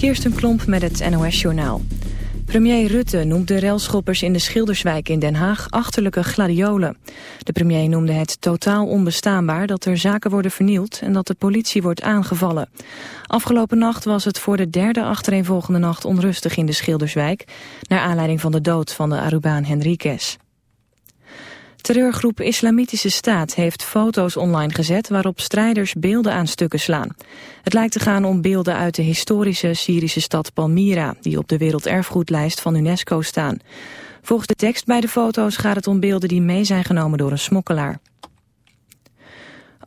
Kirsten Klomp met het NOS-journaal. Premier Rutte noemt de relschoppers in de Schilderswijk in Den Haag achterlijke gladiolen. De premier noemde het totaal onbestaanbaar dat er zaken worden vernield en dat de politie wordt aangevallen. Afgelopen nacht was het voor de derde achtereenvolgende nacht onrustig in de Schilderswijk, naar aanleiding van de dood van de Arubaan Henriquez. Terreurgroep Islamitische Staat heeft foto's online gezet waarop strijders beelden aan stukken slaan. Het lijkt te gaan om beelden uit de historische Syrische stad Palmyra, die op de werelderfgoedlijst van UNESCO staan. Volgens de tekst bij de foto's gaat het om beelden die mee zijn genomen door een smokkelaar.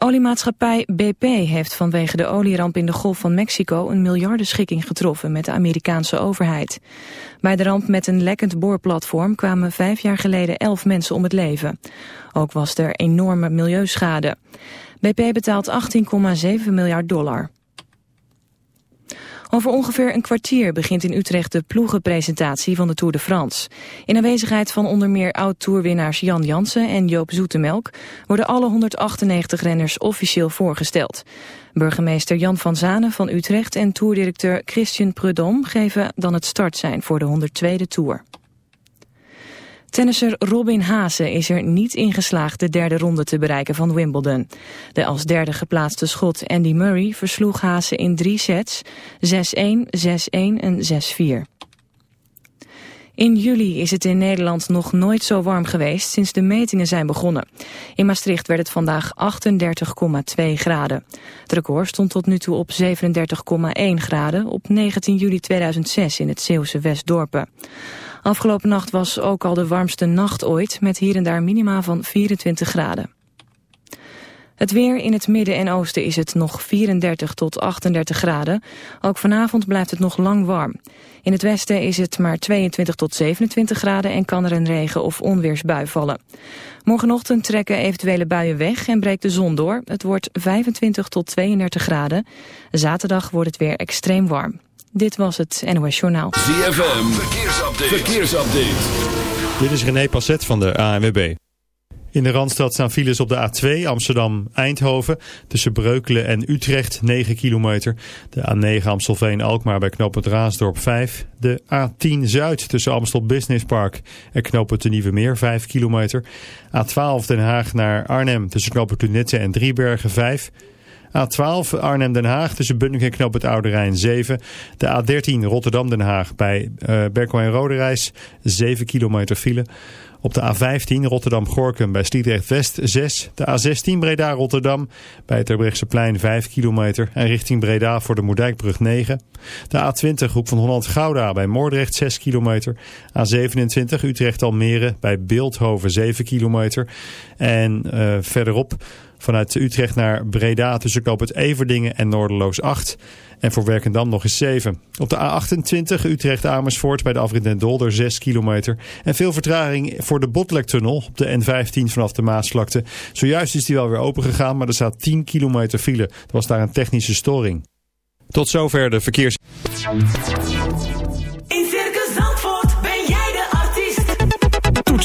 Oliemaatschappij BP heeft vanwege de olieramp in de Golf van Mexico een miljardenschikking getroffen met de Amerikaanse overheid. Bij de ramp met een lekkend boorplatform kwamen vijf jaar geleden elf mensen om het leven. Ook was er enorme milieuschade. BP betaalt 18,7 miljard dollar. Over ongeveer een kwartier begint in Utrecht de ploegenpresentatie van de Tour de France. In aanwezigheid van onder meer oud-tourwinnaars Jan Jansen en Joop Zoetemelk worden alle 198 renners officieel voorgesteld. Burgemeester Jan van Zanen van Utrecht en toerdirecteur Christian Prudhomme geven dan het startsein voor de 102e Tour. Tennisser Robin Haase is er niet in geslaagd de derde ronde te bereiken van Wimbledon. De als derde geplaatste schot Andy Murray versloeg Haase in drie sets, 6-1, 6-1 en 6-4. In juli is het in Nederland nog nooit zo warm geweest sinds de metingen zijn begonnen. In Maastricht werd het vandaag 38,2 graden. Het record stond tot nu toe op 37,1 graden op 19 juli 2006 in het Zeeuwse Westdorpen. Afgelopen nacht was ook al de warmste nacht ooit met hier en daar minima van 24 graden. Het weer in het midden en oosten is het nog 34 tot 38 graden. Ook vanavond blijft het nog lang warm. In het westen is het maar 22 tot 27 graden en kan er een regen- of onweersbui vallen. Morgenochtend trekken eventuele buien weg en breekt de zon door. Het wordt 25 tot 32 graden. Zaterdag wordt het weer extreem warm. Dit was het NOS Journaal. ZFM, verkeersupdate. verkeersupdate. Dit is René Passet van de ANWB. In de Randstad staan files op de A2 Amsterdam-Eindhoven tussen Breukelen en Utrecht 9 kilometer. De A9 Amstelveen-Alkmaar bij knooppunt Raasdorp 5. De A10 Zuid tussen Amstel Business Park en knooppunt de Nieuwe Meer 5 kilometer. A12 Den Haag naar Arnhem tussen knooppunt Lunette en Driebergen 5 A12 Arnhem-Den Haag tussen Bunnik en Knoop het Oude Rijn 7. De A13 Rotterdam-Den Haag bij uh, Berkel en Roderijs 7 kilometer file. Op de A15 Rotterdam-Gorkum bij Sliedrecht-West 6. De A16 Breda-Rotterdam bij het plein 5 kilometer. En richting Breda voor de Moerdijkbrug 9. De A20 Hoek van Holland-Gouda bij Moordrecht 6 kilometer. A27 Utrecht-Almere bij Beeldhoven 7 kilometer. En uh, verderop Vanuit Utrecht naar Breda tussen het Everdingen en Noorderloos 8. En voor Werkendam nog eens 7. Op de A28 Utrecht-Amersfoort bij de afrit Den Dolder 6 kilometer. En veel vertraging voor de Botlektunnel op de N15 vanaf de Maasvlakte. Zojuist is die wel weer open gegaan, maar er staat 10 kilometer file. Er was daar een technische storing. Tot zover de verkeers...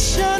mission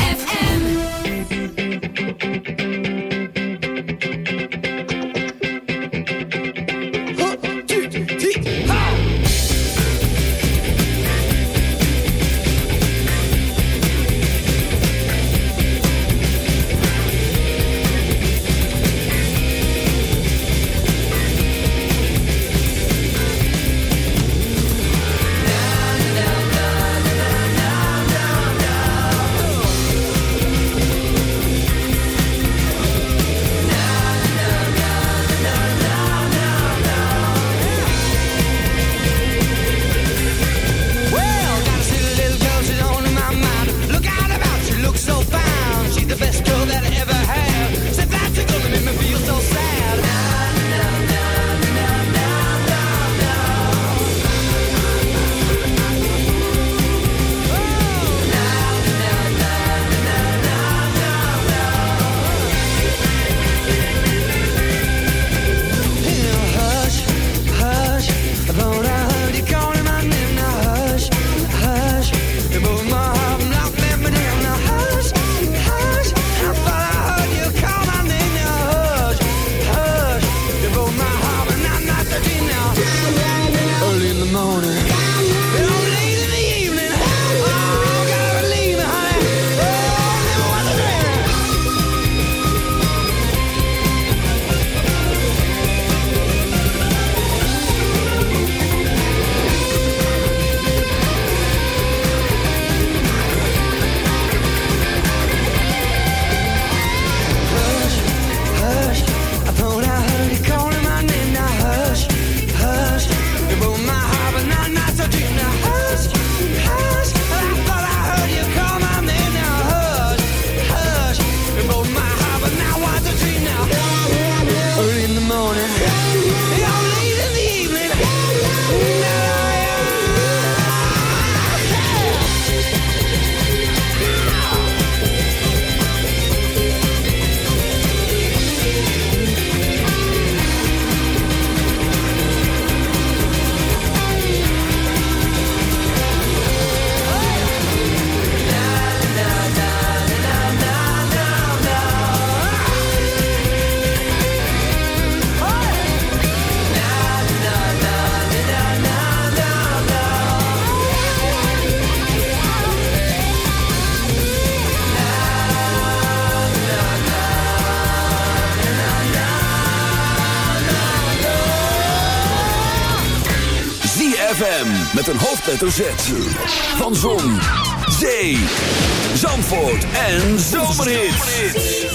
Met een hoofdletter Z. Van Zon, Zee, Zandvoort en Zomerhits.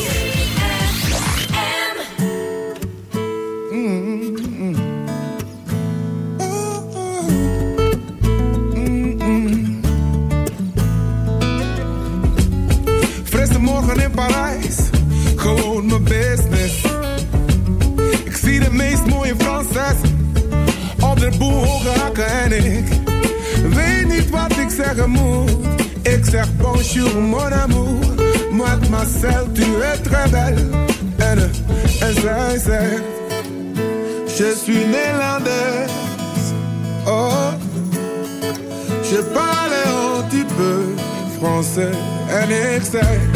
Frisse morgen in Parijs, gewoon mijn business. Ik zie de meest mooie Franses op de boel hakken en ik C'est toi amour, serpent sur mon amour. Moi, ma tu es très belle. N, S, S, Je suis néerlandaise. Oh, je parle un petit peu français. N,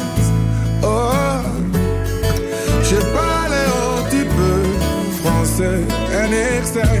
Français. En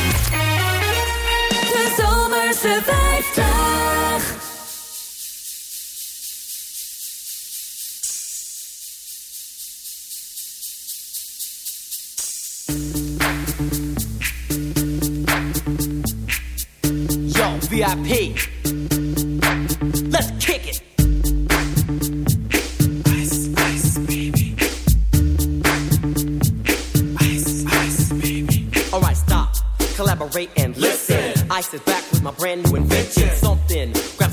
Zomerse 50. Yo, VIP.